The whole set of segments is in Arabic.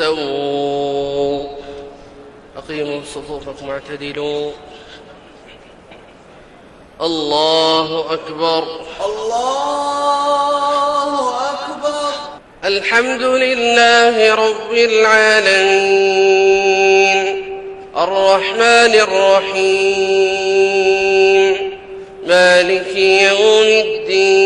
استووا أقيموا صفوفكم واعتدلوا. الله أكبر. الله أكبر. الحمد لله رب العالمين. الرحمن الرحيم. مالك يوم الدين.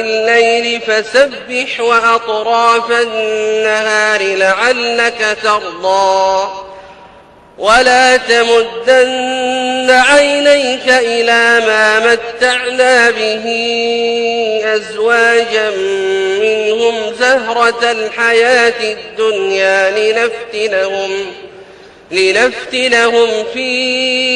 الليل فسبح وأطراف النهار لعلك ترضى. ولا تمدن عينيك إلى ما متعنا به أزواجا منهم زهرة الحياة الدنيا لنفتنهم لنفتنهم فيه.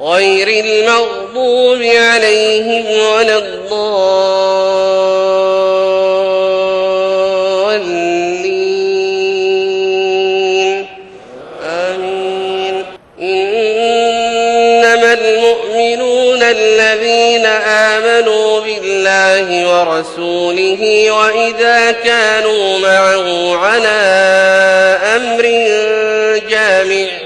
غير المغضوب عليهم ولا الضالين. آمين. إنما المؤمنون الذين آمنوا بالله ورسوله وإذا كانوا معه على أمر جامع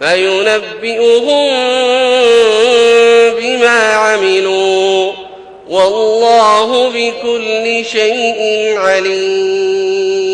فينبئهم بما عملوا والله بكل شيء عليم.